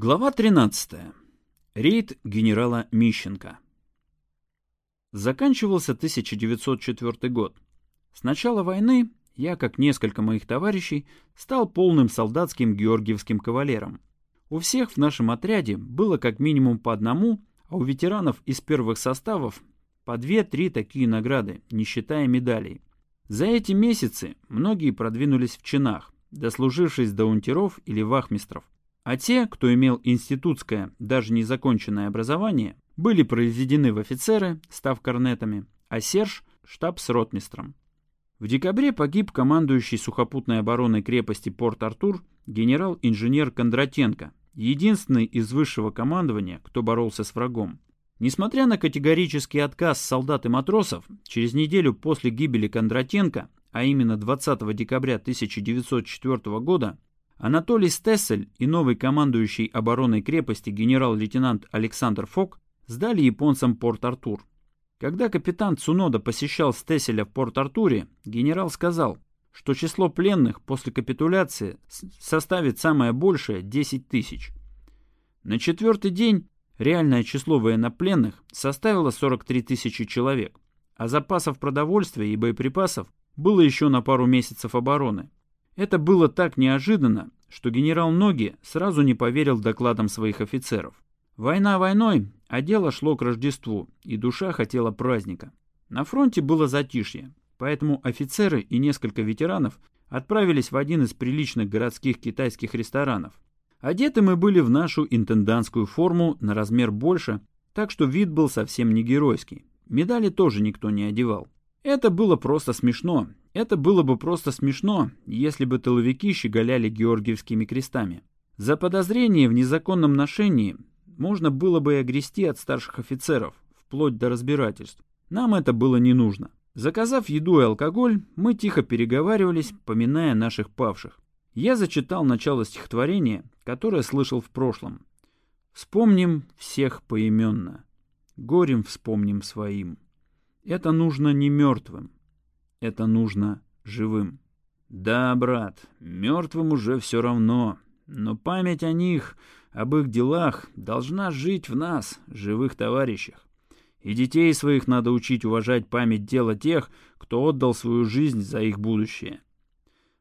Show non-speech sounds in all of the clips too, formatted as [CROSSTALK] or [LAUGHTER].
Глава 13. Рейд генерала Мищенко. Заканчивался 1904 год. С начала войны я, как несколько моих товарищей, стал полным солдатским георгиевским кавалером. У всех в нашем отряде было как минимум по одному, а у ветеранов из первых составов по две-три такие награды, не считая медалей. За эти месяцы многие продвинулись в чинах, дослужившись до унтеров или вахмистров. А те, кто имел институтское, даже незаконченное образование, были произведены в офицеры, став корнетами, а Серж – штаб с ротмистром. В декабре погиб командующий сухопутной обороной крепости Порт-Артур генерал-инженер Кондратенко, единственный из высшего командования, кто боролся с врагом. Несмотря на категорический отказ солдат и матросов, через неделю после гибели Кондратенко, а именно 20 декабря 1904 года, Анатолий Стессель и новый командующий обороной крепости генерал-лейтенант Александр Фок сдали японцам Порт-Артур. Когда капитан Цунода посещал Стесселя в Порт-Артуре, генерал сказал, что число пленных после капитуляции составит самое большее 10 тысяч. На четвертый день реальное число военнопленных составило 43 тысячи человек, а запасов продовольствия и боеприпасов было еще на пару месяцев обороны. Это было так неожиданно, что генерал Ноги сразу не поверил докладам своих офицеров. Война войной, а дело шло к Рождеству, и душа хотела праздника. На фронте было затишье, поэтому офицеры и несколько ветеранов отправились в один из приличных городских китайских ресторанов. Одеты мы были в нашу интендантскую форму на размер больше, так что вид был совсем не геройский. Медали тоже никто не одевал. Это было просто смешно, это было бы просто смешно, если бы тыловики щеголяли георгиевскими крестами. За подозрение в незаконном ношении можно было бы и огрести от старших офицеров, вплоть до разбирательств. Нам это было не нужно. Заказав еду и алкоголь, мы тихо переговаривались, поминая наших павших. Я зачитал начало стихотворения, которое слышал в прошлом. «Вспомним всех поименно, горем вспомним своим. Это нужно не мертвым, это нужно живым. Да, брат, мертвым уже все равно, но память о них, об их делах, должна жить в нас, живых товарищах. И детей своих надо учить уважать память дела тех, кто отдал свою жизнь за их будущее.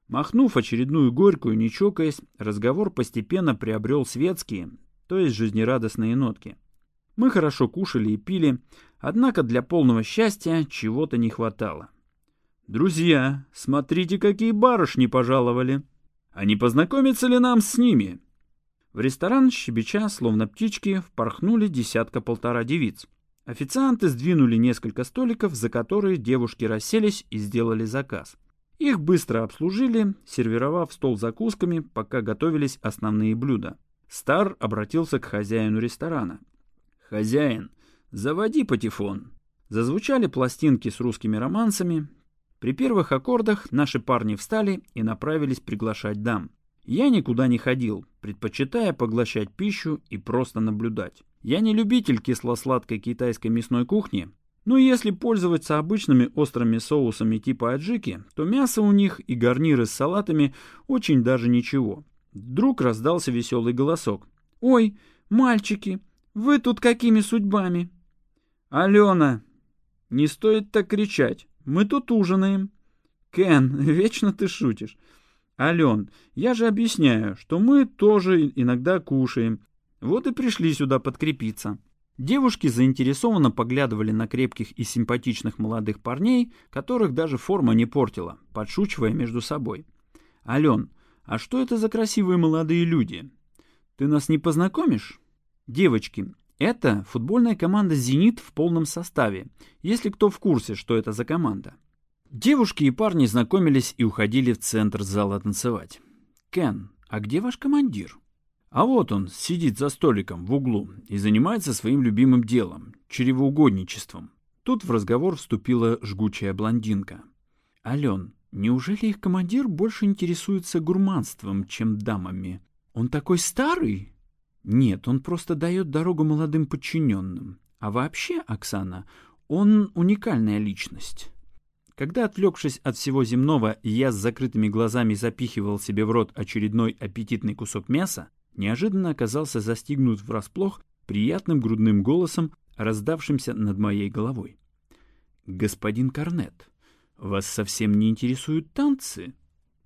Махнув очередную горькую, не чокаясь, разговор постепенно приобрел светские, то есть жизнерадостные нотки. Мы хорошо кушали и пили, однако для полного счастья чего-то не хватало. «Друзья, смотрите, какие барышни пожаловали! А не познакомиться ли нам с ними?» В ресторан щебеча, словно птички, впорхнули десятка-полтора девиц. Официанты сдвинули несколько столиков, за которые девушки расселись и сделали заказ. Их быстро обслужили, сервировав стол закусками, пока готовились основные блюда. Стар обратился к хозяину ресторана. «Хозяин, заводи патефон». Зазвучали пластинки с русскими романсами, при первых аккордах наши парни встали и направились приглашать дам. Я никуда не ходил, предпочитая поглощать пищу и просто наблюдать. Я не любитель кисло-сладкой китайской мясной кухни, но если пользоваться обычными острыми соусами типа аджики, то мясо у них и гарниры с салатами очень даже ничего. Вдруг раздался веселый голосок. «Ой, мальчики, вы тут какими судьбами?» «Алена, не стоит так кричать. Мы тут ужинаем. Кен, вечно ты шутишь. Ален, я же объясняю, что мы тоже иногда кушаем. Вот и пришли сюда подкрепиться. Девушки заинтересованно поглядывали на крепких и симпатичных молодых парней, которых даже форма не портила, подшучивая между собой. «Ален, а что это за красивые молодые люди? Ты нас не познакомишь?» «Девочки, это футбольная команда «Зенит» в полном составе, если кто в курсе, что это за команда. Девушки и парни знакомились и уходили в центр зала танцевать. «Кен, а где ваш командир?» А вот он сидит за столиком в углу и занимается своим любимым делом – чревоугодничеством. Тут в разговор вступила жгучая блондинка. «Ален, неужели их командир больше интересуется гурманством, чем дамами? Он такой старый?» Нет, он просто дает дорогу молодым подчиненным. А вообще, Оксана, он уникальная личность. Когда, отвлекшись от всего земного, я с закрытыми глазами запихивал себе в рот очередной аппетитный кусок мяса, неожиданно оказался застигнут врасплох приятным грудным голосом, раздавшимся над моей головой. «Господин Корнет, вас совсем не интересуют танцы?»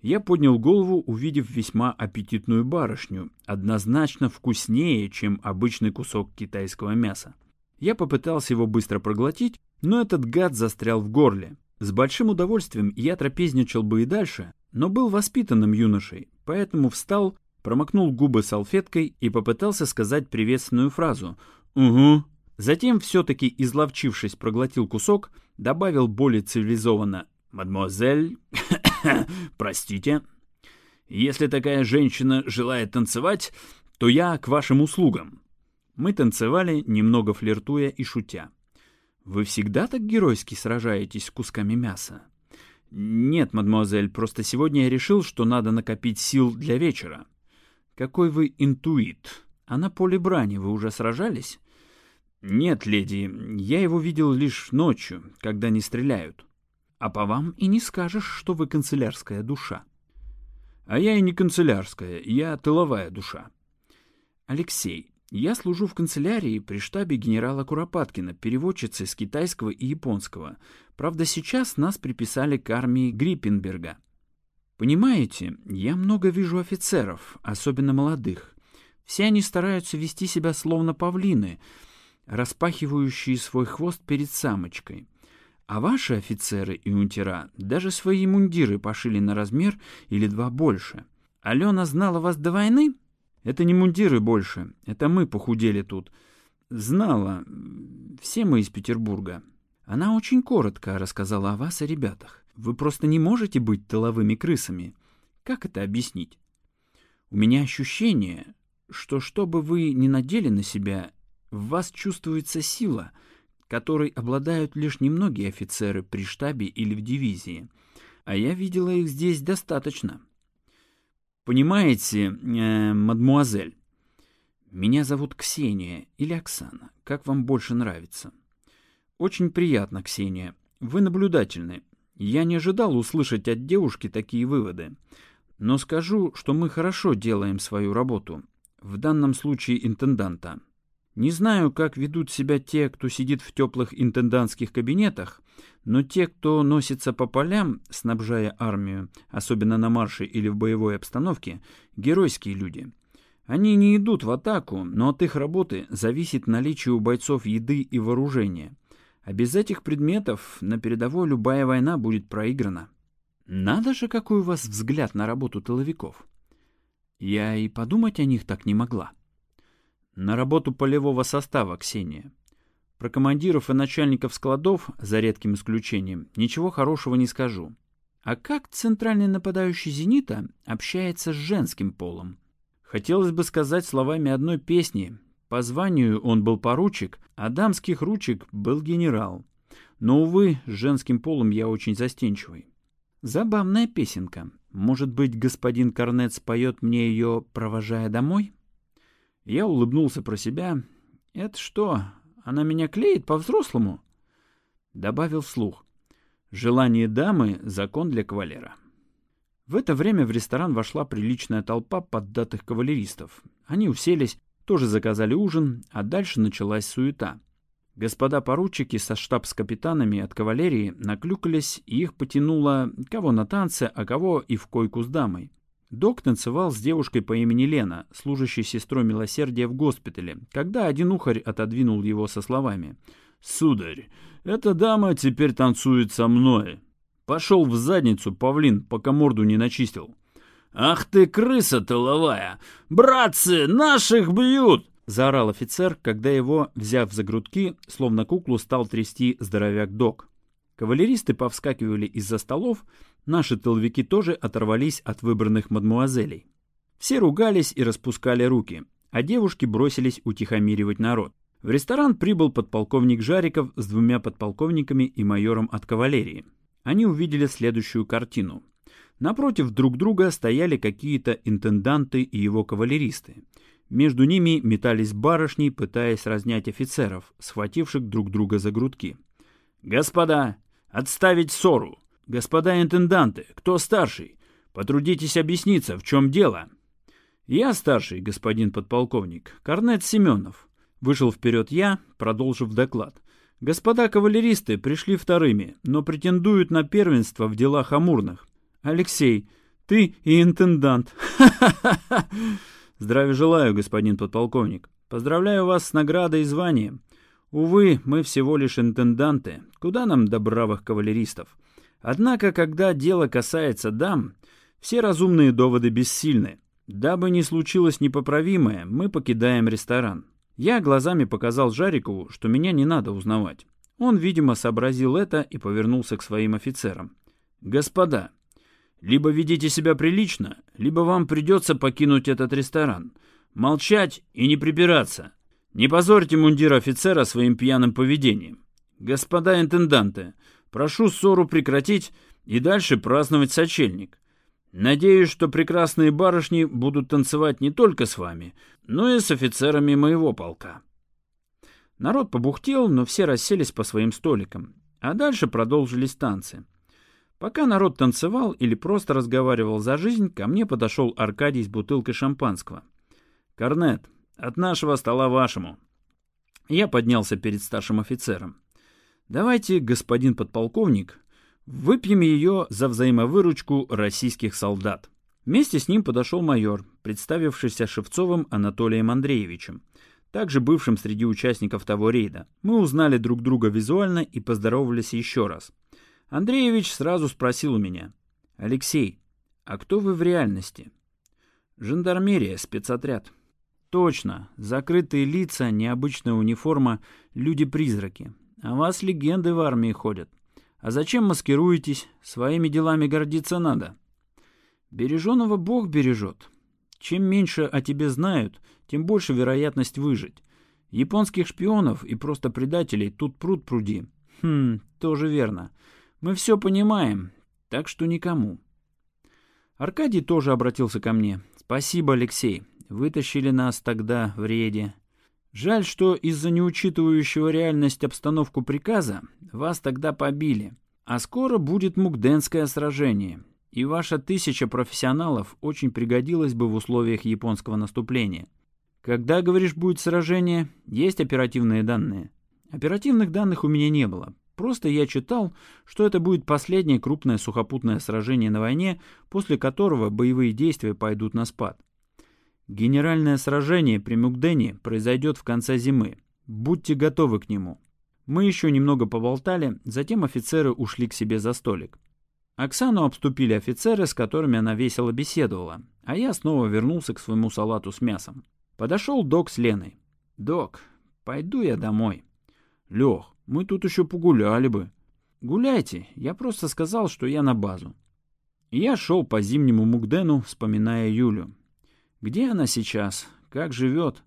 Я поднял голову, увидев весьма аппетитную барышню, однозначно вкуснее, чем обычный кусок китайского мяса. Я попытался его быстро проглотить, но этот гад застрял в горле. С большим удовольствием я трапезничал бы и дальше, но был воспитанным юношей, поэтому встал, промокнул губы салфеткой и попытался сказать приветственную фразу «Угу». Затем, все-таки изловчившись, проглотил кусок, добавил более цивилизованно «Мадемуазель, [LAUGHS] простите, если такая женщина желает танцевать, то я к вашим услугам». Мы танцевали, немного флиртуя и шутя. «Вы всегда так геройски сражаетесь с кусками мяса?» «Нет, мадемуазель, просто сегодня я решил, что надо накопить сил для вечера». «Какой вы интуит. А на поле брани вы уже сражались?» «Нет, леди, я его видел лишь ночью, когда не стреляют». «А по вам и не скажешь, что вы канцелярская душа». «А я и не канцелярская, я тыловая душа». «Алексей, я служу в канцелярии при штабе генерала Куропаткина, переводчицы с китайского и японского. Правда, сейчас нас приписали к армии Гриппенберга. Понимаете, я много вижу офицеров, особенно молодых. Все они стараются вести себя словно павлины, распахивающие свой хвост перед самочкой. А ваши офицеры и унтера даже свои мундиры пошили на размер или два больше. Алена знала вас до войны? Это не мундиры больше, это мы похудели тут. Знала. Все мы из Петербурга. Она очень коротко рассказала о вас и ребятах. Вы просто не можете быть тыловыми крысами. Как это объяснить? У меня ощущение, что что бы вы ни надели на себя, в вас чувствуется сила, которой обладают лишь немногие офицеры при штабе или в дивизии. А я видела их здесь достаточно. Понимаете, э, мадмуазель, меня зовут Ксения или Оксана, как вам больше нравится. Очень приятно, Ксения. Вы наблюдательны. Я не ожидал услышать от девушки такие выводы. Но скажу, что мы хорошо делаем свою работу. В данном случае интенданта. Не знаю, как ведут себя те, кто сидит в теплых интендантских кабинетах, но те, кто носится по полям, снабжая армию, особенно на марше или в боевой обстановке, геройские люди. Они не идут в атаку, но от их работы зависит наличие у бойцов еды и вооружения. А без этих предметов на передовой любая война будет проиграна. Надо же, какой у вас взгляд на работу тыловиков. Я и подумать о них так не могла. На работу полевого состава, Ксения. Про командиров и начальников складов, за редким исключением, ничего хорошего не скажу. А как центральный нападающий «Зенита» общается с женским полом? Хотелось бы сказать словами одной песни. По званию он был поручик, а дамских ручек был генерал. Но, увы, с женским полом я очень застенчивый. Забавная песенка. Может быть, господин Корнет споет мне ее, провожая домой? Я улыбнулся про себя. Это что, она меня клеит по-взрослому?» Добавил вслух. «Желание дамы — закон для кавалера». В это время в ресторан вошла приличная толпа поддатых кавалеристов. Они уселись, тоже заказали ужин, а дальше началась суета. Господа поручики со штабс-капитанами от кавалерии наклюкались, и их потянуло кого на танцы, а кого и в койку с дамой. Док танцевал с девушкой по имени Лена, служащей сестрой милосердия в госпитале, когда один ухарь отодвинул его со словами. «Сударь, эта дама теперь танцует со мной. Пошел в задницу, павлин, пока морду не начистил». «Ах ты, крыса тыловая! Братцы, наших бьют!» — заорал офицер, когда его, взяв за грудки, словно куклу стал трясти здоровяк Док. Кавалеристы повскакивали из-за столов, Наши тыловики тоже оторвались от выбранных мадмуазелей. Все ругались и распускали руки, а девушки бросились утихомиривать народ. В ресторан прибыл подполковник Жариков с двумя подполковниками и майором от кавалерии. Они увидели следующую картину. Напротив друг друга стояли какие-то интенданты и его кавалеристы. Между ними метались барышни, пытаясь разнять офицеров, схвативших друг друга за грудки. «Господа, отставить ссору! «Господа интенданты, кто старший? Потрудитесь объясниться, в чем дело?» Я старший, господин подполковник, Корнет Семенов. Вышел вперед я, продолжив доклад. Господа кавалеристы пришли вторыми, но претендуют на первенство в делах амурных. Алексей, ты и интендант. Ха-ха-ха! [LAUGHS] Здравия желаю, господин подполковник. Поздравляю вас с наградой и званием. Увы, мы всего лишь интенданты. Куда нам до бравых кавалеристов? Однако, когда дело касается дам, все разумные доводы бессильны. Дабы не случилось непоправимое, мы покидаем ресторан. Я глазами показал Жарикову, что меня не надо узнавать. Он, видимо, сообразил это и повернулся к своим офицерам. «Господа, либо ведите себя прилично, либо вам придется покинуть этот ресторан. Молчать и не припираться. Не позорьте мундир офицера своим пьяным поведением. Господа интенданты, прошу ссору прекратить и дальше праздновать сочельник. Надеюсь, что прекрасные барышни будут танцевать не только с вами, но и с офицерами моего полка. Народ побухтел, но все расселись по своим столикам, а дальше продолжились танцы. Пока народ танцевал или просто разговаривал за жизнь, ко мне подошел Аркадий с бутылкой шампанского. «Корнет, от нашего стола вашему». Я поднялся перед старшим офицером. «Давайте, господин подполковник, выпьем ее за взаимовыручку российских солдат». Вместе с ним подошел майор, представившийся Шевцовым Анатолием Андреевичем, также бывшим среди участников того рейда. Мы узнали друг друга визуально и поздоровались еще раз. Андреевич сразу спросил у меня. «Алексей, а кто вы в реальности?» «Жандармерия, спецотряд». «Точно. Закрытые лица, необычная униформа, люди-призраки. А вас легенды в армии ходят. А зачем маскируетесь? Своими делами гордиться надо». «Береженого Бог бережет. Чем меньше о тебе знают, тем больше вероятность выжить. Японских шпионов и просто предателей тут пруд пруди. Хм, тоже верно. Мы все понимаем, так что никому. Аркадий тоже обратился ко мне. Спасибо, Алексей. Вытащили нас тогда в рейде. Жаль, что из-за неучитывающего реальность обстановку приказа вас тогда побили. А скоро будет Мукденское сражение, и ваша тысяча профессионалов очень пригодилась бы в условиях японского наступления. Когда, говоришь, будет сражение, есть оперативные данные? Оперативных данных у меня не было, Просто я читал, что это будет последнее крупное сухопутное сражение на войне, после которого боевые действия пойдут на спад. Генеральное сражение при Мукдене произойдет в конце зимы. Будьте готовы к нему. Мы еще немного поболтали, затем офицеры ушли к себе за столик. Оксану обступили офицеры, с которыми она весело беседовала, а я снова вернулся к своему салату с мясом. Подошел док с Леной. «Док, пойду я домой». «Лех, мы тут еще погуляли бы. Гуляйте, я просто сказал, что я на базу. я шел по зимнему Мугдену, вспоминая Юлю. Где она сейчас? Как живет?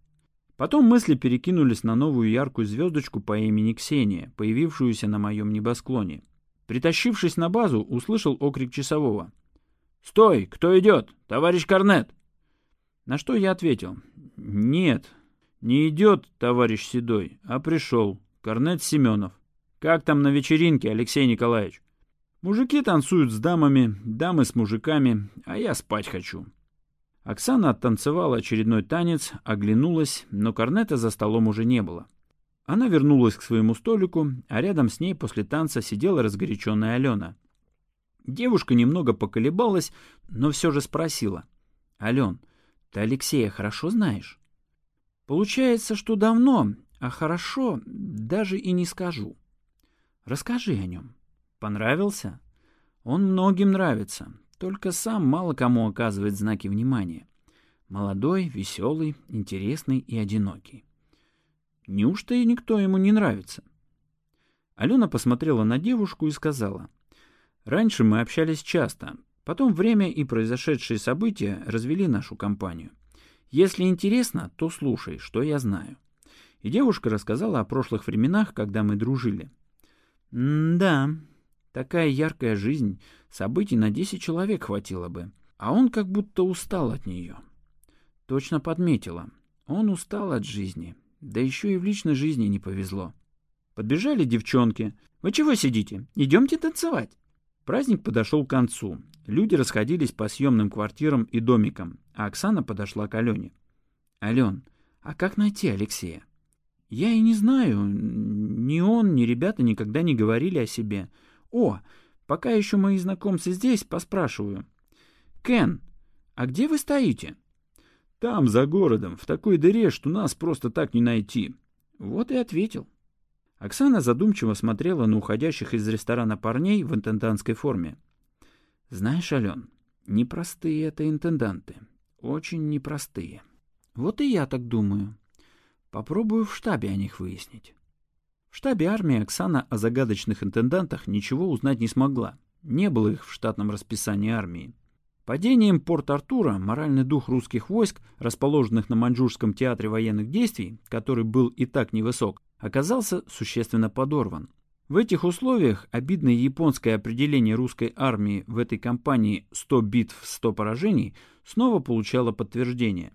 Потом мысли перекинулись на новую яркую звездочку по имени Ксения, появившуюся на моем небосклоне. Притащившись на базу, услышал окрик часового. «Стой! Кто идет? Товарищ Корнет!» На что я ответил. «Нет, не идет, товарищ Седой, а пришел. Корнет Семенов. Как там на вечеринке, Алексей Николаевич? Мужики танцуют с дамами, дамы с мужиками, а я спать хочу. Оксана оттанцевала очередной танец, оглянулась, но корнета за столом уже не было. Она вернулась к своему столику, а рядом с ней после танца сидела разгоряченная Алена. Девушка немного поколебалась, но все же спросила. «Ален, ты Алексея хорошо знаешь?» «Получается, что давно, а хорошо, даже и не скажу. Расскажи о нем. Понравился? Он многим нравится, только сам мало кому оказывает знаки внимания. Молодой, веселый, интересный и одинокий. Неужто и никто ему не нравится? Алена посмотрела на девушку и сказала. «Раньше мы общались часто, потом время и произошедшие события развели нашу компанию. Если интересно, то слушай, что я знаю. И девушка рассказала о прошлых временах, когда мы дружили. «Да, такая яркая жизнь, событий на десять человек хватило бы, а он как будто устал от нее». Точно подметила. Он устал от жизни, да еще и в личной жизни не повезло. Подбежали девчонки. «Вы чего сидите? Идемте танцевать». Праздник подошел к концу. Люди расходились по съемным квартирам и домикам, а Оксана подошла к Алене. «Ален, а как найти Алексея?» «Я и не знаю. Ни он, ни ребята никогда не говорили о себе. О, пока еще мои знакомцы здесь, поспрашиваю. Кен, а где вы стоите?» «Там, за городом, в такой дыре, что нас просто так не найти». Вот и ответил. Оксана задумчиво смотрела на уходящих из ресторана парней в интендантской форме. «Знаешь, Ален, непростые это интенданты. Очень непростые. Вот и я так думаю. Попробую в штабе о них выяснить». Штабе армии Оксана о загадочных интендантах ничего узнать не смогла. Не было их в штатном расписании армии. Падением Порт-Артура моральный дух русских войск, расположенных на Маньчжурском театре военных действий, который был и так невысок, оказался существенно подорван. В этих условиях обидное японское определение русской армии в этой кампании «100 битв, 100 поражений» снова получало подтверждение.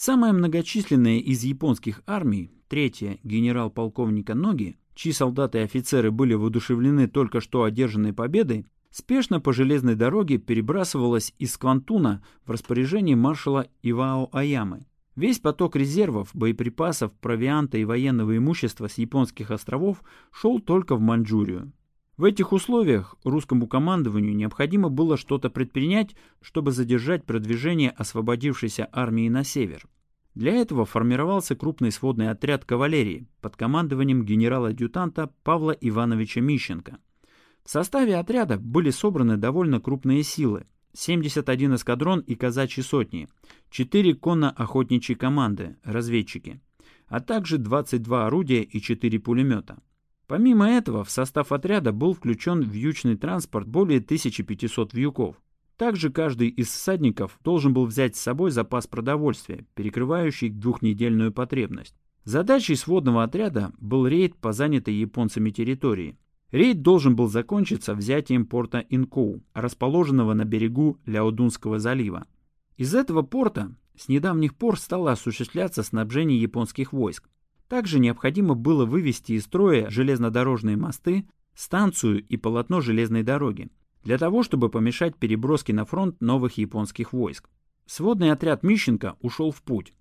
Самая многочисленная из японских армий, третья генерал-полковника Ноги, чьи солдаты и офицеры были воодушевлены только что одержанной победой, спешно по железной дороге перебрасывалась из Квантуна в распоряжение маршала Ивао Аямы. Весь поток резервов, боеприпасов, провианта и военного имущества с японских островов шел только в Маньчжурию. В этих условиях русскому командованию необходимо было что-то предпринять, чтобы задержать продвижение освободившейся армии на север. Для этого формировался крупный сводный отряд кавалерии под командованием генерала-адъютанта Павла Ивановича Мищенко. В составе отряда были собраны довольно крупные силы. 71 эскадрон и казачьи сотни, 4 конно-охотничьи команды, разведчики, а также 22 орудия и 4 пулемета. Помимо этого, в состав отряда был включен вьючный транспорт более 1500 вьюков. Также каждый из всадников должен был взять с собой запас продовольствия, перекрывающий двухнедельную потребность. Задачей сводного отряда был рейд по занятой японцами территории. Рейд должен был закончиться взятием порта Инкоу, расположенного на берегу Ляодунского залива. Из этого порта с недавних пор стало осуществляться снабжение японских войск. Также необходимо было вывести из строя железнодорожные мосты, станцию и полотно железной дороги, для того, чтобы помешать переброске на фронт новых японских войск. Сводный отряд Мищенко ушел в путь.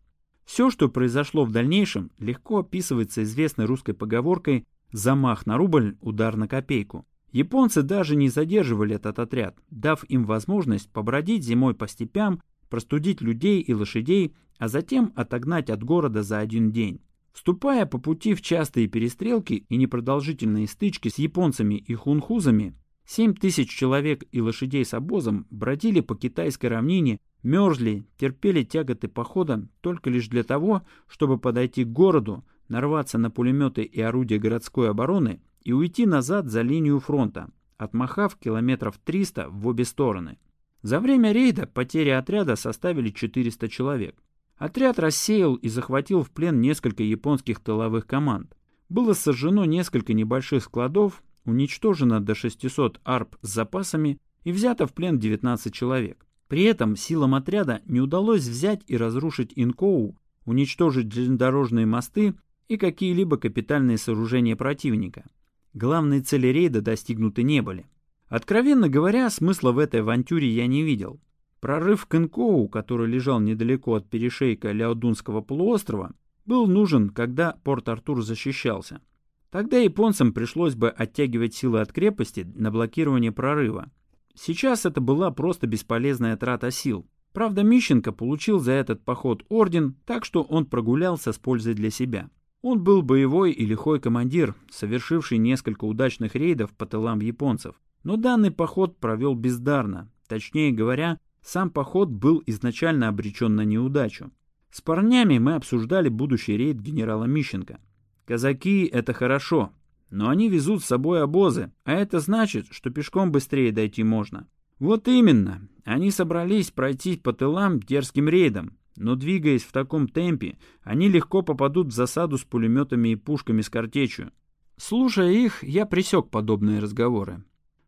Все, что произошло в дальнейшем, легко описывается известной русской поговоркой Замах на рубль, удар на копейку. Японцы даже не задерживали этот отряд, дав им возможность побродить зимой по степям, простудить людей и лошадей, а затем отогнать от города за один день. Вступая по пути в частые перестрелки и непродолжительные стычки с японцами и хунхузами, 7 тысяч человек и лошадей с обозом бродили по китайской равнине, мерзли, терпели тяготы похода только лишь для того, чтобы подойти к городу, нарваться на пулеметы и орудия городской обороны и уйти назад за линию фронта, отмахав километров 300 в обе стороны. За время рейда потери отряда составили 400 человек. Отряд рассеял и захватил в плен несколько японских тыловых команд. Было сожжено несколько небольших складов, уничтожено до 600 арп с запасами и взято в плен 19 человек. При этом силам отряда не удалось взять и разрушить Инкоу, уничтожить железнодорожные мосты и какие-либо капитальные сооружения противника. Главные цели рейда достигнуты не были. Откровенно говоря, смысла в этой авантюре я не видел. Прорыв к Инкоу, который лежал недалеко от перешейка Ляодунского полуострова, был нужен, когда Порт-Артур защищался. Тогда японцам пришлось бы оттягивать силы от крепости на блокирование прорыва. Сейчас это была просто бесполезная трата сил. Правда, Мищенко получил за этот поход орден, так что он прогулялся с пользой для себя. Он был боевой и лихой командир, совершивший несколько удачных рейдов по тылам японцев. Но данный поход провел бездарно. Точнее говоря, сам поход был изначально обречен на неудачу. С парнями мы обсуждали будущий рейд генерала Мищенко. Казаки — это хорошо, но они везут с собой обозы, а это значит, что пешком быстрее дойти можно. Вот именно, они собрались пройти по тылам дерзким рейдом, но двигаясь в таком темпе, они легко попадут в засаду с пулеметами и пушками с картечью. Слушая их, я пресек подобные разговоры.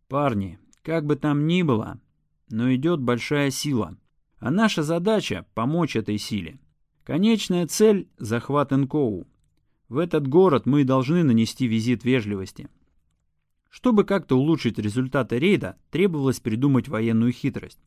Парни, как бы там ни было, но идет большая сила. А наша задача — помочь этой силе. Конечная цель — захват Энкоу. В этот город мы должны нанести визит вежливости. Чтобы как-то улучшить результаты рейда, требовалось придумать военную хитрость.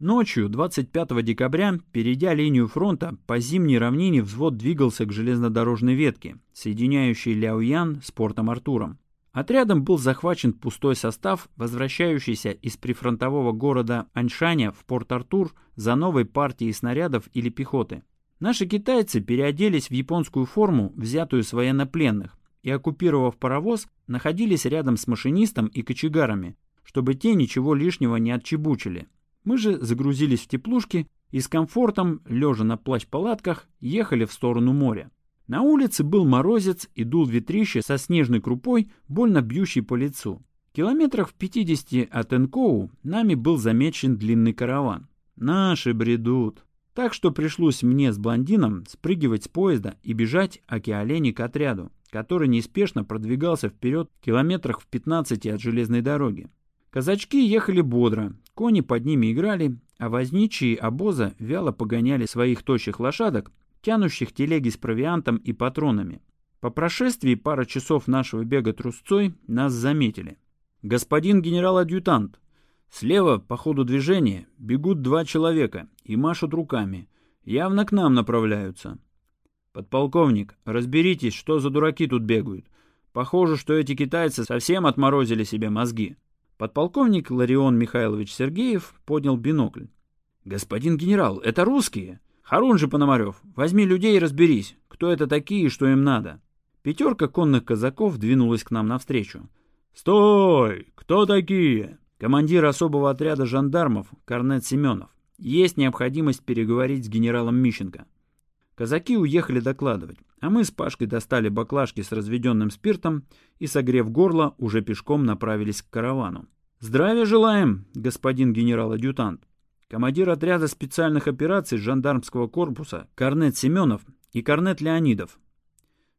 Ночью 25 декабря, перейдя линию фронта, по зимней равнине взвод двигался к железнодорожной ветке, соединяющей Ляоян с портом Артуром. Отрядом был захвачен пустой состав, возвращающийся из прифронтового города Аньшаня в Порт-Артур за новой партией снарядов или пехоты. Наши китайцы переоделись в японскую форму, взятую с военнопленных, и, оккупировав паровоз, находились рядом с машинистом и кочегарами, чтобы те ничего лишнего не отчебучили. Мы же загрузились в теплушки и с комфортом, лежа на плащ-палатках, ехали в сторону моря. На улице был морозец и дул ветрище со снежной крупой, больно бьющий по лицу. Километрах в 50 от Энкоу нами был замечен длинный караван. Наши бредут. Так что пришлось мне с блондином спрыгивать с поезда и бежать океолени к отряду, который неспешно продвигался вперед километрах в 15 от железной дороги. Казачки ехали бодро, кони под ними играли, а возничие обоза вяло погоняли своих тощих лошадок, тянущих телеги с провиантом и патронами. По прошествии пары часов нашего бега трусцой нас заметили. «Господин генерал-адъютант, слева по ходу движения бегут два человека и машут руками. Явно к нам направляются». «Подполковник, разберитесь, что за дураки тут бегают. Похоже, что эти китайцы совсем отморозили себе мозги». Подполковник Ларион Михайлович Сергеев поднял бинокль. «Господин генерал, это русские. Харунжи Пономарев, возьми людей и разберись, кто это такие и что им надо». Пятерка конных казаков двинулась к нам навстречу. «Стой! Кто такие?» Командир особого отряда жандармов, Корнет Семенов. Есть необходимость переговорить с генералом Мищенко. Казаки уехали докладывать, а мы с Пашкой достали баклажки с разведенным спиртом и, согрев горло, уже пешком направились к каравану. «Здравия желаем, господин генерал-адъютант!» Командир отряда специальных операций жандармского корпуса Корнет Семенов и Корнет Леонидов.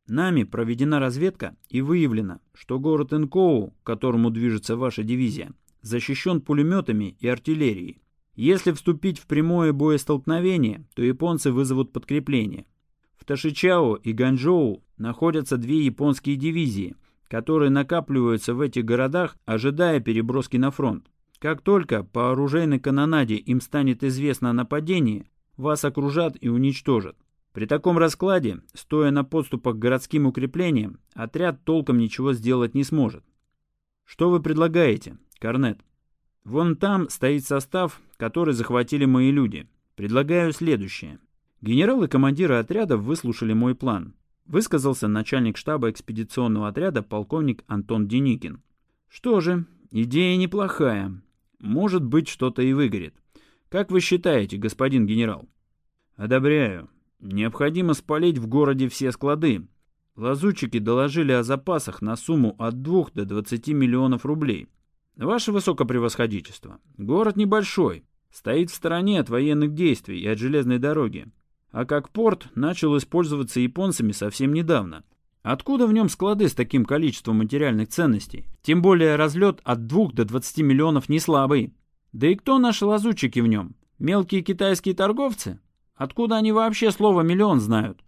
Нами проведена разведка и выявлено, что город Инкоу, к которому движется ваша дивизия, защищен пулеметами и артиллерией. Если вступить в прямое боестолкновение, то японцы вызовут подкрепление. В Ташичао и Ганчжоу находятся две японские дивизии, которые накапливаются в этих городах, ожидая переброски на фронт. Как только по оружейной канонаде им станет известно о нападении, вас окружат и уничтожат. При таком раскладе, стоя на подступах к городским укреплениям, отряд толком ничего сделать не сможет. Что вы предлагаете, Корнет? Вон там стоит состав, который захватили мои люди. Предлагаю следующее. Генералы командиры отрядов выслушали мой план. Высказался начальник штаба экспедиционного отряда полковник Антон Деникин. Что же, идея неплохая. Может быть, что-то и выгорит. Как вы считаете, господин генерал? Одобряю. Необходимо спалить в городе все склады. Лазутчики доложили о запасах на сумму от 2 до 20 миллионов рублей. Ваше высокопревосходительство, город небольшой, стоит в стороне от военных действий и от железной дороги, а как порт начал использоваться японцами совсем недавно. Откуда в нем склады с таким количеством материальных ценностей? Тем более разлет от 2 до 20 миллионов не слабый. Да и кто наши лазутчики в нем? Мелкие китайские торговцы? Откуда они вообще слово «миллион» знают?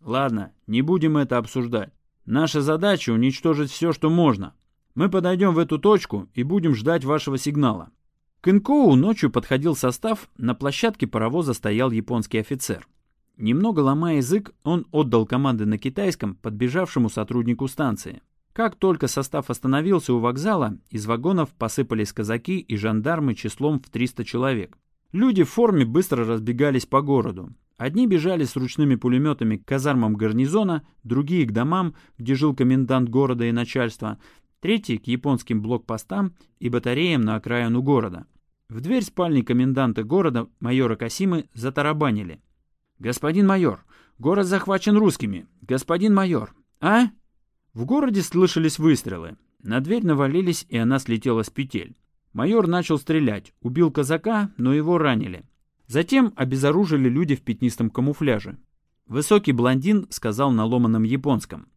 Ладно, не будем это обсуждать. Наша задача уничтожить все, что можно, мы подойдем в эту точку и будем ждать вашего сигнала. К Инкоу ночью подходил состав, на площадке паровоза стоял японский офицер. Немного ломая язык, он отдал команды на китайском подбежавшему сотруднику станции. Как только состав остановился у вокзала, из вагонов посыпались казаки и жандармы числом в 300 человек. Люди в форме быстро разбегались по городу. Одни бежали с ручными пулеметами к казармам гарнизона, другие к домам, где жил комендант города и начальство, третий к японским блокпостам и батареям на окраину города. В дверь спальни коменданта города майора Касимы затарабанили. «Господин майор, город захвачен русскими. Господин майор, а?» В городе слышались выстрелы. На дверь навалились, и она слетела с петель. Майор начал стрелять, убил казака, но его ранили. Затем обезоружили люди в пятнистом камуфляже. Высокий блондин сказал на ломаном японском.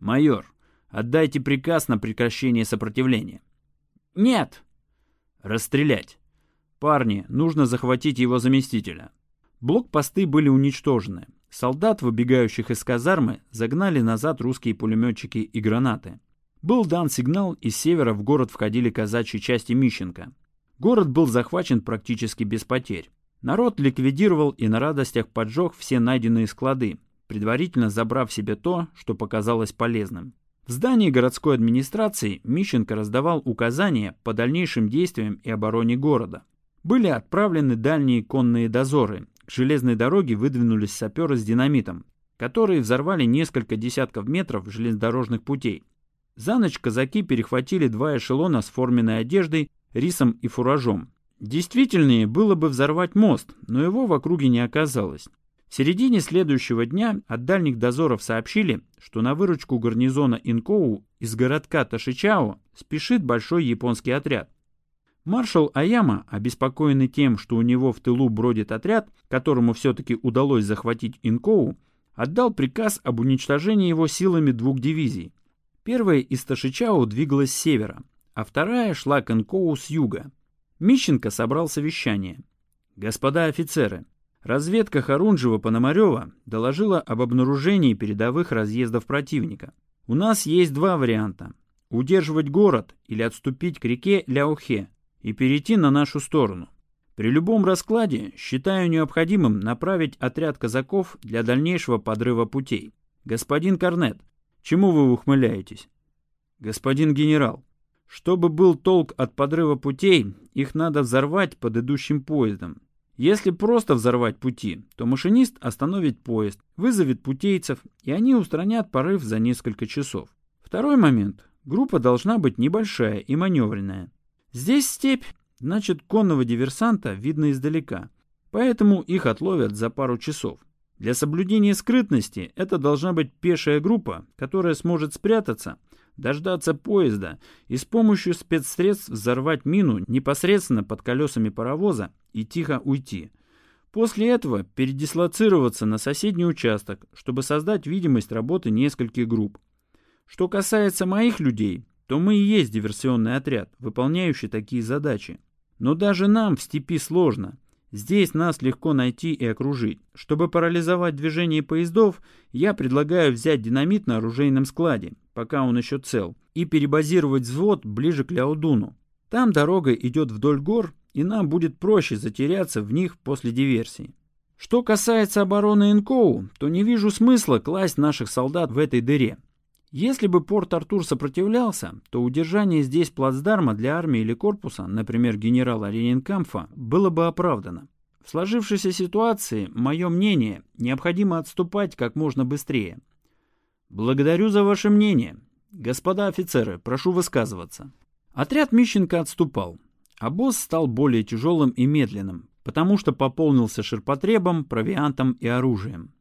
«Майор, Отдайте приказ на прекращение сопротивления. Нет. Расстрелять. Парни, нужно захватить его заместителя. Блокпосты были уничтожены. Солдат, выбегающих из казармы, загнали назад русские пулеметчики и гранаты. Был дан сигнал, из севера в город входили казачьи части Мищенко. Город был захвачен практически без потерь. Народ ликвидировал и на радостях поджег все найденные склады, предварительно забрав себе то, что показалось полезным. В здании городской администрации Мищенко раздавал указания по дальнейшим действиям и обороне города. Были отправлены дальние конные дозоры. К железной дороге выдвинулись саперы с динамитом, которые взорвали несколько десятков метров железнодорожных путей. За ночь казаки перехватили два эшелона с форменной одеждой, рисом и фуражом. Действительнее было бы взорвать мост, но его в округе не оказалось. В середине следующего дня от дальних дозоров сообщили, что на выручку гарнизона Инкоу из городка Ташичао спешит большой японский отряд. Маршал Аяма, обеспокоенный тем, что у него в тылу бродит отряд, которому все-таки удалось захватить Инкоу, отдал приказ об уничтожении его силами двух дивизий. Первая из Ташичао двигалась с севера, а вторая шла к Инкоу с юга. Мищенко собрал совещание. «Господа офицеры, Разведка Харунжева-Пономарева доложила об обнаружении передовых разъездов противника. У нас есть два варианта. Удерживать город или отступить к реке Ляохе и перейти на нашу сторону. При любом раскладе считаю необходимым направить отряд казаков для дальнейшего подрыва путей. Господин Корнет, чему вы ухмыляетесь? Господин генерал, чтобы был толк от подрыва путей, их надо взорвать под идущим поездом. Если просто взорвать пути, то машинист остановит поезд, вызовет путейцев, и они устранят порыв за несколько часов. Второй момент. Группа должна быть небольшая и маневренная. Здесь степь, значит конного диверсанта видно издалека, поэтому их отловят за пару часов. Для соблюдения скрытности это должна быть пешая группа, которая сможет спрятаться – дождаться поезда и с помощью спецсредств взорвать мину непосредственно под колесами паровоза и тихо уйти. После этого передислоцироваться на соседний участок, чтобы создать видимость работы нескольких групп. Что касается моих людей, то мы и есть диверсионный отряд, выполняющий такие задачи. Но даже нам в степи сложно. Здесь нас легко найти и окружить. Чтобы парализовать движение поездов, я предлагаю взять динамит на оружейном складе, пока он еще цел, и перебазировать взвод ближе к Ляудуну. Там дорога идет вдоль гор, и нам будет проще затеряться в них после диверсии. Что касается обороны Инкоу, то не вижу смысла класть наших солдат в этой дыре. Если бы Порт-Артур сопротивлялся, то удержание здесь плацдарма для армии или корпуса, например, генерала Ренинкамфа, было бы оправдано. В сложившейся ситуации, мое мнение, необходимо отступать как можно быстрее. Благодарю за ваше мнение. Господа офицеры, прошу высказываться. Отряд Мищенко отступал, а босс стал более тяжелым и медленным, потому что пополнился ширпотребом, провиантом и оружием.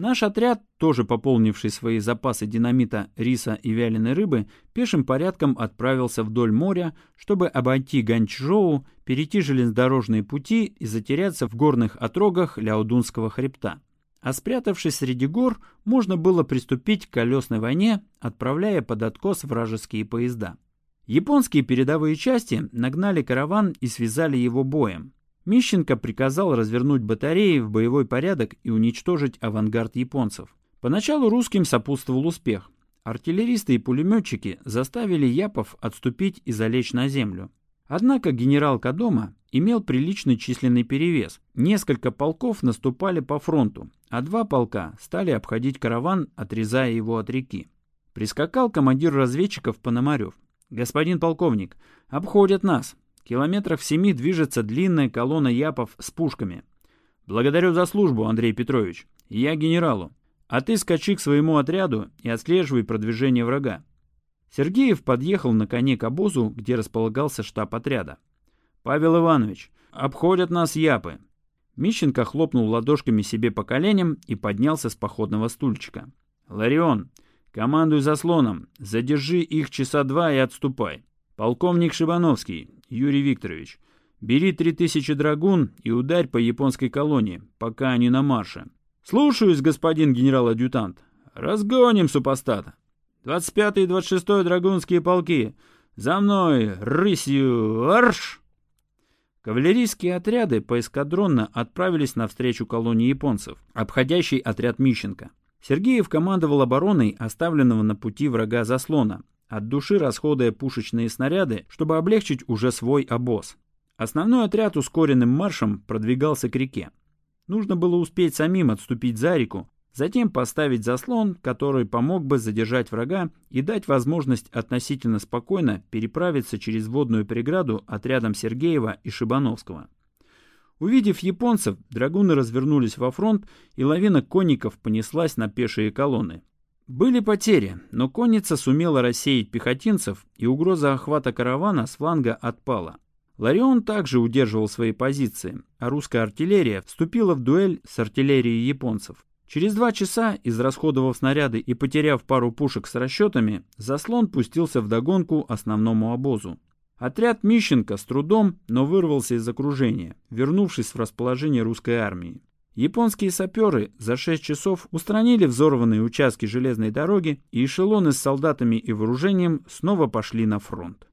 Наш отряд, тоже пополнивший свои запасы динамита, риса и вяленой рыбы, пешим порядком отправился вдоль моря, чтобы обойти Ганчжоу, перейти железнодорожные пути и затеряться в горных отрогах Ляодунского хребта. А спрятавшись среди гор, можно было приступить к колесной войне, отправляя под откос вражеские поезда. Японские передовые части нагнали караван и связали его боем. Мищенко приказал развернуть батареи в боевой порядок и уничтожить авангард японцев. Поначалу русским сопутствовал успех. Артиллеристы и пулеметчики заставили Япов отступить и залечь на землю. Однако генерал Кадома имел приличный численный перевес. Несколько полков наступали по фронту, а два полка стали обходить караван, отрезая его от реки. Прискакал командир разведчиков Пономарев. «Господин полковник, обходят нас. Километрах в семи движется длинная колонна япов с пушками. Благодарю за службу, Андрей Петрович. Я генералу. А ты скачи к своему отряду и отслеживай продвижение врага. Сергеев подъехал на коне к обозу, где располагался штаб отряда. «Павел Иванович, обходят нас япы». Мищенко хлопнул ладошками себе по коленям и поднялся с походного стульчика. «Ларион, командуй заслоном, задержи их часа два и отступай. Полковник Шибановский, Юрий Викторович, бери три тысячи драгун и ударь по японской колонии, пока они на марше. Слушаюсь, господин генерал-адъютант. Разгоним супостата. 25-й и 26-й драгунские полки. За мной, рысью, арш! Кавалерийские отряды поэскадронно отправились навстречу колонии японцев, обходящий отряд Мищенко. Сергеев командовал обороной оставленного на пути врага заслона, от души расходуя пушечные снаряды, чтобы облегчить уже свой обоз. Основной отряд ускоренным маршем продвигался к реке. Нужно было успеть самим отступить за реку, затем поставить заслон, который помог бы задержать врага и дать возможность относительно спокойно переправиться через водную преграду отрядом Сергеева и Шибановского. Увидев японцев, драгуны развернулись во фронт, и лавина конников понеслась на пешие колонны. Были потери, но конница сумела рассеять пехотинцев, и угроза охвата каравана с фланга отпала. Ларион также удерживал свои позиции, а русская артиллерия вступила в дуэль с артиллерией японцев. Через два часа, израсходовав снаряды и потеряв пару пушек с расчетами, заслон пустился в догонку основному обозу. Отряд Мищенко с трудом, но вырвался из окружения, вернувшись в расположение русской армии. Японские саперы за 6 часов устранили взорванные участки железной дороги, и эшелоны с солдатами и вооружением снова пошли на фронт.